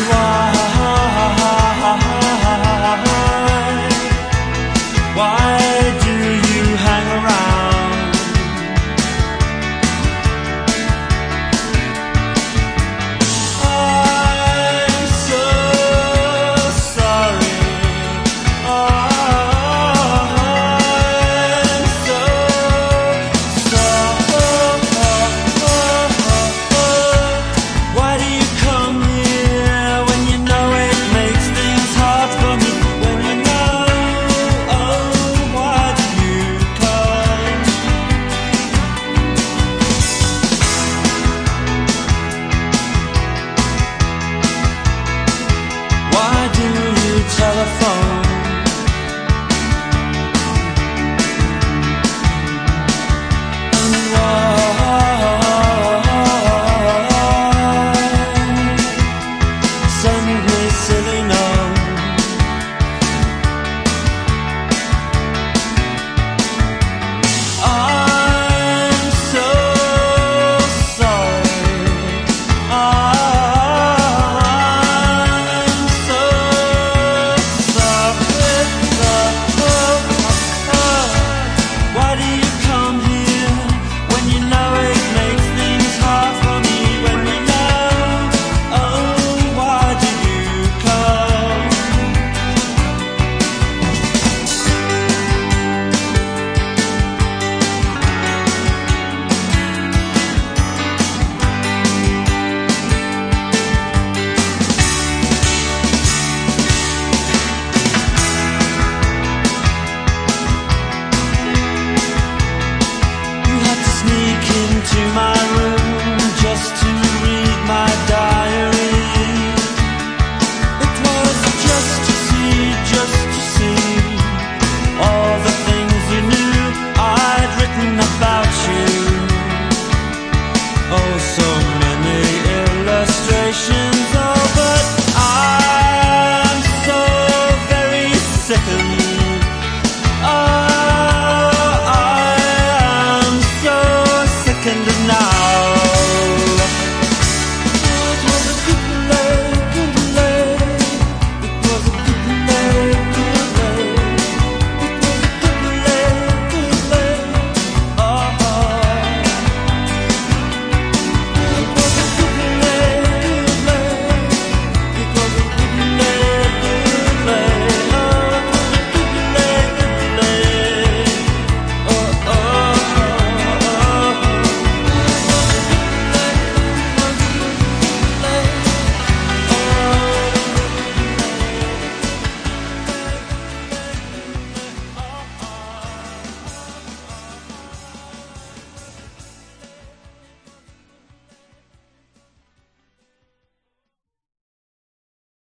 why, why? in the night.